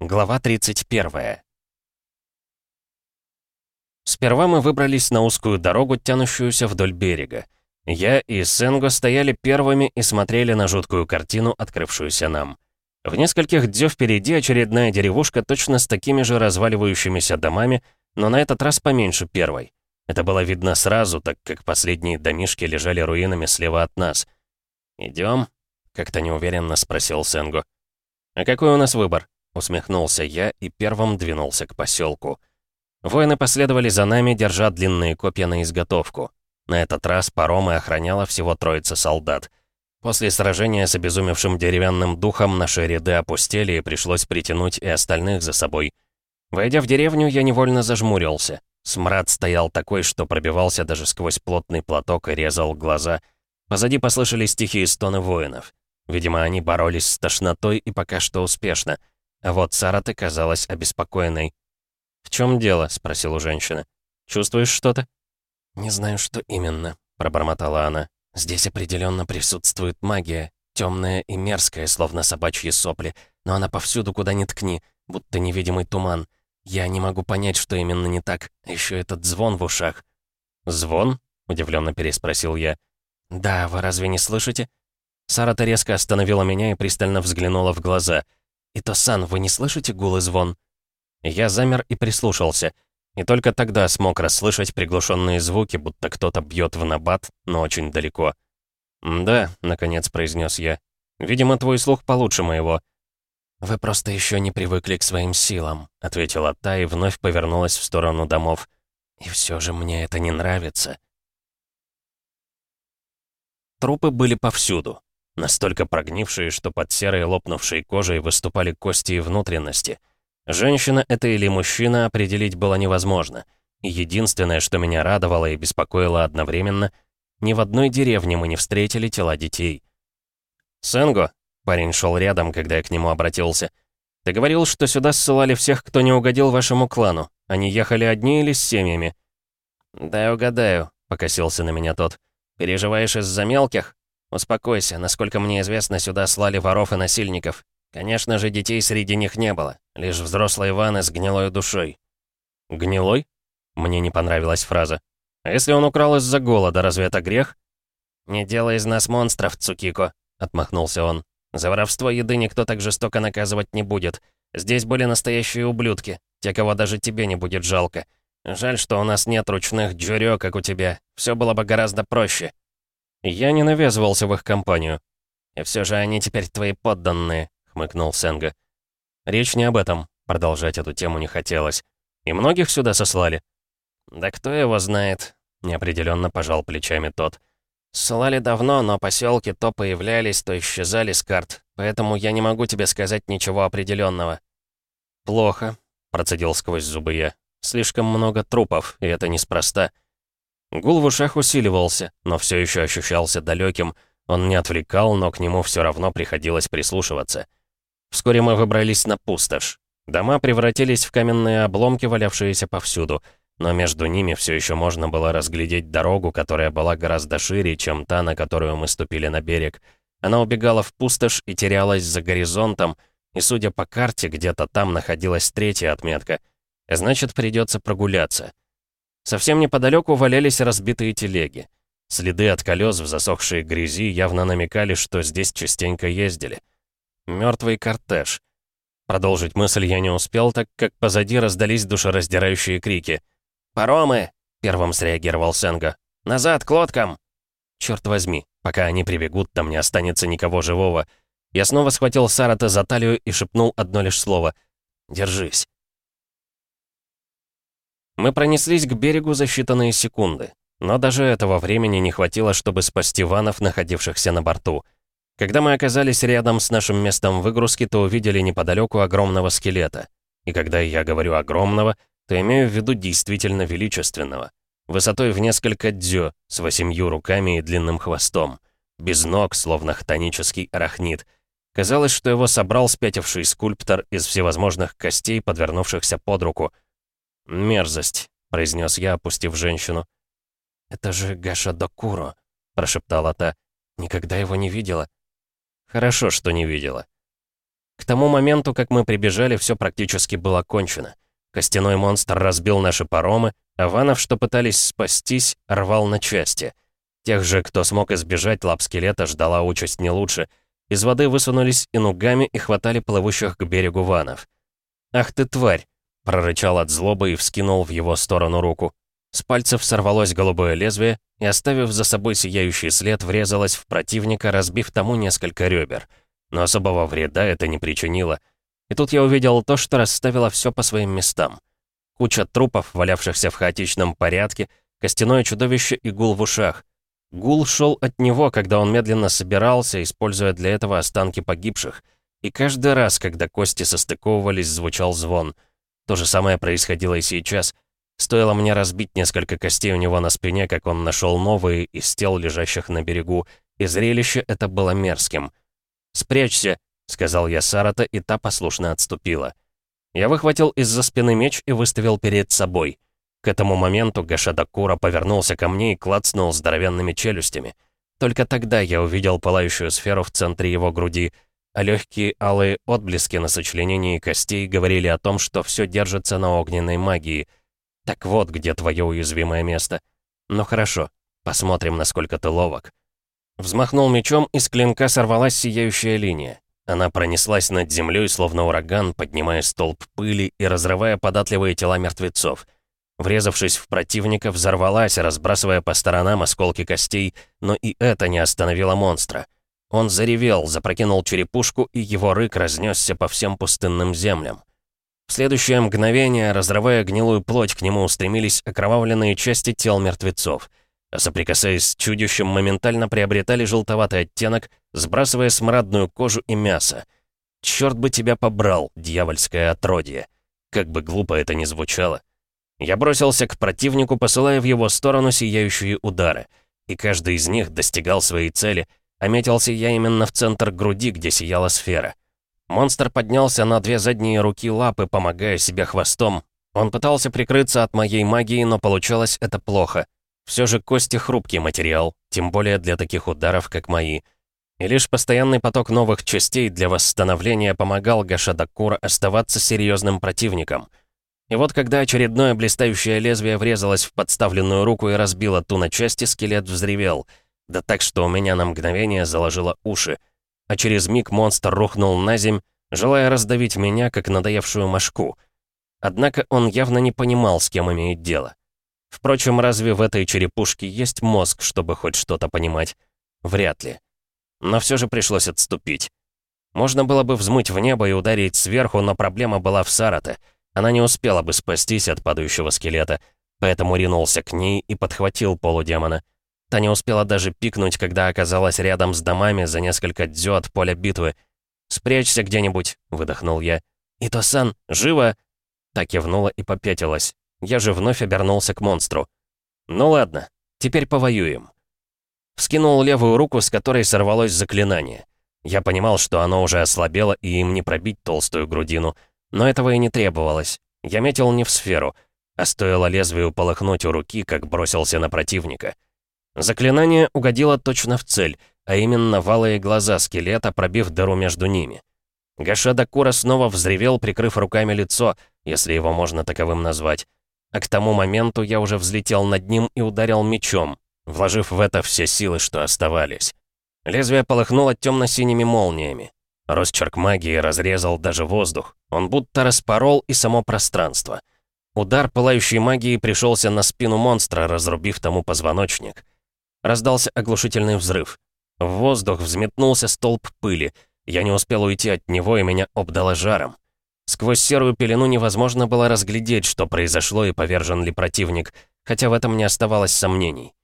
Глава 31. Сперва мы выбрались на узкую дорогу, тянущуюся вдоль берега. Я и Сенго стояли первыми и смотрели на жуткую картину, открывшуюся нам. В нескольких дзё впереди очередная деревушка точно с такими же разваливающимися домами, но на этот раз поменьше первой. Это было видно сразу, так как последние домишки лежали руинами слева от нас. «Идём?» — как-то неуверенно спросил Сенго. «А какой у нас выбор?» Усмехнулся я и первым двинулся к поселку. Воины последовали за нами, держа длинные копья на изготовку. На этот раз паромы охраняла всего троица солдат. После сражения с обезумевшим деревянным духом наши ряды опустели и пришлось притянуть и остальных за собой. Войдя в деревню, я невольно зажмурился. Смрад стоял такой, что пробивался даже сквозь плотный платок и резал глаза. Позади послышались тихие стоны воинов. Видимо, они боролись с тошнотой и пока что успешно — а вот Сараты казалась обеспокоенной. «В чем дело?» — спросил у женщины. «Чувствуешь что-то?» «Не знаю, что именно», — пробормотала она. «Здесь определенно присутствует магия, темная и мерзкая, словно собачьи сопли, но она повсюду, куда ни ткни, будто невидимый туман. Я не могу понять, что именно не так. Еще этот звон в ушах». «Звон?» — удивленно переспросил я. «Да, вы разве не слышите?» Сарата резко остановила меня и пристально взглянула в глаза — «Ито-сан, вы не слышите гул и звон?» Я замер и прислушался. И только тогда смог расслышать приглушенные звуки, будто кто-то бьет в набат, но очень далеко. «Да», — наконец произнес я. «Видимо, твой слух получше моего». «Вы просто еще не привыкли к своим силам», — ответила та и вновь повернулась в сторону домов. «И все же мне это не нравится». Трупы были повсюду настолько прогнившие, что под серой лопнувшей кожей выступали кости и внутренности. Женщина это или мужчина определить было невозможно. Единственное, что меня радовало и беспокоило одновременно, ни в одной деревне мы не встретили тела детей. «Сенго», — парень шел рядом, когда я к нему обратился, «ты говорил, что сюда ссылали всех, кто не угодил вашему клану. Они ехали одни или с семьями?» «Да угадаю», — покосился на меня тот. «Переживаешь из-за мелких?» «Успокойся, насколько мне известно, сюда слали воров и насильников. Конечно же, детей среди них не было, лишь взрослые ваны с гнилой душой». «Гнилой?» Мне не понравилась фраза. «А если он украл из-за голода, разве это грех?» «Не делай из нас монстров, Цукико», — отмахнулся он. «За воровство еды никто так жестоко наказывать не будет. Здесь были настоящие ублюдки, те, кого даже тебе не будет жалко. Жаль, что у нас нет ручных джурё, как у тебя. Все было бы гораздо проще». «Я не навязывался в их компанию». «И все же они теперь твои подданные», — хмыкнул Сенга. «Речь не об этом», — продолжать эту тему не хотелось. «И многих сюда сослали?» «Да кто его знает?» — неопределенно пожал плечами тот. «Ссылали давно, но поселки то появлялись, то исчезали с карт, поэтому я не могу тебе сказать ничего определенного. «Плохо», — процедил сквозь зубы я. «Слишком много трупов, и это неспроста». Гул в ушах усиливался, но все еще ощущался далеким. Он не отвлекал, но к нему все равно приходилось прислушиваться. Вскоре мы выбрались на пустошь. Дома превратились в каменные обломки, валявшиеся повсюду, но между ними все еще можно было разглядеть дорогу, которая была гораздо шире, чем та, на которую мы ступили на берег. Она убегала в пустошь и терялась за горизонтом, и, судя по карте, где-то там находилась третья отметка. Значит, придется прогуляться. Совсем неподалеку валялись разбитые телеги. Следы от колес в засохшей грязи явно намекали, что здесь частенько ездили. Мертвый кортеж. Продолжить мысль я не успел, так как позади раздались душераздирающие крики. «Паромы!» — первым среагировал Сенга. «Назад, к лодкам!» Черт возьми, пока они прибегут, там не останется никого живого. Я снова схватил Сарата за талию и шепнул одно лишь слово. «Держись». Мы пронеслись к берегу за считанные секунды. Но даже этого времени не хватило, чтобы спасти ванов, находившихся на борту. Когда мы оказались рядом с нашим местом выгрузки, то увидели неподалеку огромного скелета. И когда я говорю «огромного», то имею в виду действительно величественного. Высотой в несколько дзё, с восемью руками и длинным хвостом. Без ног, словно хтонический арахнит. Казалось, что его собрал спятивший скульптор из всевозможных костей, подвернувшихся под руку — «Мерзость», — произнес я, опустив женщину. «Это же Гаша Докуро», — прошептала та. «Никогда его не видела». «Хорошо, что не видела». К тому моменту, как мы прибежали, все практически было кончено. Костяной монстр разбил наши паромы, а ванов, что пытались спастись, рвал на части. Тех же, кто смог избежать лап скелета, ждала участь не лучше. Из воды высунулись и нугами и хватали плывущих к берегу ванов. «Ах ты, тварь!» — прорычал от злобы и вскинул в его сторону руку. С пальцев сорвалось голубое лезвие и, оставив за собой сияющий след, врезалось в противника, разбив тому несколько ребер. Но особого вреда это не причинило. И тут я увидел то, что расставило все по своим местам. Куча трупов, валявшихся в хаотичном порядке, костяное чудовище и гул в ушах. Гул шел от него, когда он медленно собирался, используя для этого останки погибших. И каждый раз, когда кости состыковывались, звучал звон. То же самое происходило и сейчас — Стоило мне разбить несколько костей у него на спине, как он нашел новые из тел, лежащих на берегу, и зрелище это было мерзким. «Спрячься», — сказал я Сарата, и та послушно отступила. Я выхватил из-за спины меч и выставил перед собой. К этому моменту Гашадакура повернулся ко мне и клацнул здоровенными челюстями. Только тогда я увидел пылающую сферу в центре его груди, а легкие алые отблески на сочленении костей говорили о том, что все держится на огненной магии — так вот, где твое уязвимое место. Ну хорошо, посмотрим, насколько ты ловок. Взмахнул мечом, и с клинка сорвалась сияющая линия. Она пронеслась над землей, словно ураган, поднимая столб пыли и разрывая податливые тела мертвецов. Врезавшись в противника, взорвалась, разбрасывая по сторонам осколки костей, но и это не остановило монстра. Он заревел, запрокинул черепушку, и его рык разнесся по всем пустынным землям. В следующее мгновение, разрывая гнилую плоть, к нему устремились окровавленные части тел мертвецов. А соприкасаясь с чудищем, моментально приобретали желтоватый оттенок, сбрасывая смрадную кожу и мясо. «Чёрт бы тебя побрал, дьявольское отродье!» Как бы глупо это ни звучало. Я бросился к противнику, посылая в его сторону сияющие удары. И каждый из них достигал своей цели, а метился я именно в центр груди, где сияла сфера. Монстр поднялся на две задние руки лапы, помогая себе хвостом. Он пытался прикрыться от моей магии, но получалось это плохо. Все же кости хрупкий материал, тем более для таких ударов, как мои. И лишь постоянный поток новых частей для восстановления помогал Гашадакура оставаться серьезным противником. И вот когда очередное блистающее лезвие врезалось в подставленную руку и разбило ту на части, скелет взревел. Да так, что у меня на мгновение заложило уши а через миг монстр рухнул на земь, желая раздавить меня, как надоевшую мошку. Однако он явно не понимал, с кем имеет дело. Впрочем, разве в этой черепушке есть мозг, чтобы хоть что-то понимать? Вряд ли. Но все же пришлось отступить. Можно было бы взмыть в небо и ударить сверху, но проблема была в Сарате. Она не успела бы спастись от падающего скелета, поэтому ринулся к ней и подхватил полудемона. Та не успела даже пикнуть, когда оказалась рядом с домами за несколько дзё от поля битвы. «Спрячься где-нибудь», — выдохнул я. «Ито-сан, живо!» Так кивнула и попятилась. Я же вновь обернулся к монстру. «Ну ладно, теперь повоюем». Вскинул левую руку, с которой сорвалось заклинание. Я понимал, что оно уже ослабело и им не пробить толстую грудину. Но этого и не требовалось. Я метил не в сферу, а стоило лезвию полыхнуть у руки, как бросился на противника. Заклинание угодило точно в цель, а именно валые глаза скелета, пробив дыру между ними. Гашеда Кура снова взревел, прикрыв руками лицо, если его можно таковым назвать. А к тому моменту я уже взлетел над ним и ударил мечом, вложив в это все силы, что оставались. Лезвие полыхнуло темно-синими молниями. Росчерк магии разрезал даже воздух. Он будто распорол и само пространство. Удар пылающей магии пришелся на спину монстра, разрубив тому позвоночник. Раздался оглушительный взрыв. В воздух взметнулся столб пыли. Я не успел уйти от него, и меня обдало жаром. Сквозь серую пелену невозможно было разглядеть, что произошло и повержен ли противник, хотя в этом не оставалось сомнений.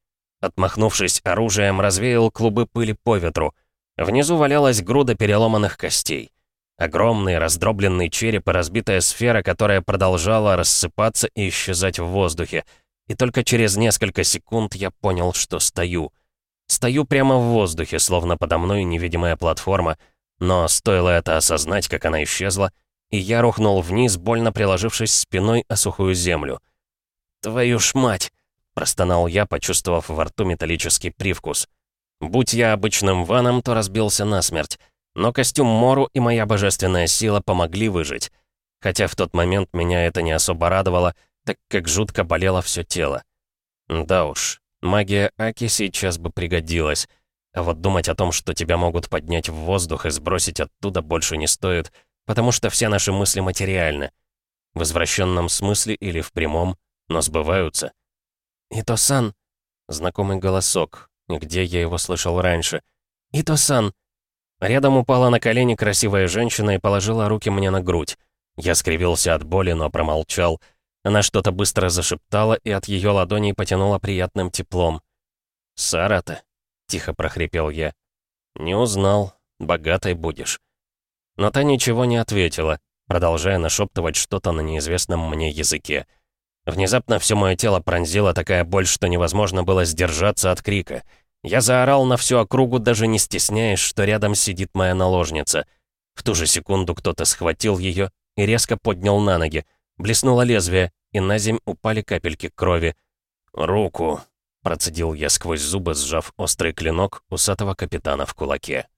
Отмахнувшись оружием, развеял клубы пыли по ветру. Внизу валялась груда переломанных костей. Огромный раздробленный череп и разбитая сфера, которая продолжала рассыпаться и исчезать в воздухе — и только через несколько секунд я понял, что стою. Стою прямо в воздухе, словно подо мной невидимая платформа, но стоило это осознать, как она исчезла, и я рухнул вниз, больно приложившись спиной о сухую землю. «Твою ж мать!» — простонал я, почувствовав во рту металлический привкус. Будь я обычным ваном, то разбился насмерть. Но костюм Мору и моя божественная сила помогли выжить. Хотя в тот момент меня это не особо радовало, так как жутко болело все тело. Да уж, магия Аки сейчас бы пригодилась. А вот думать о том, что тебя могут поднять в воздух и сбросить оттуда, больше не стоит, потому что все наши мысли материальны. В извращенном смысле или в прямом, но сбываются. «Ито-сан!» Знакомый голосок. Где я его слышал раньше? «Ито-сан!» Рядом упала на колени красивая женщина и положила руки мне на грудь. Я скривился от боли, но промолчал. Она что-то быстро зашептала, и от ее ладоней потянуло приятным теплом. «Сара-то?» — тихо прохрипел я. «Не узнал. Богатой будешь». Но та ничего не ответила, продолжая нашептывать что-то на неизвестном мне языке. Внезапно все мое тело пронзила такая боль, что невозможно было сдержаться от крика. Я заорал на всю округу, даже не стесняясь, что рядом сидит моя наложница. В ту же секунду кто-то схватил ее и резко поднял на ноги. Блеснуло лезвие, и на земь упали капельки крови. «Руку!» — процедил я сквозь зубы, сжав острый клинок усатого капитана в кулаке.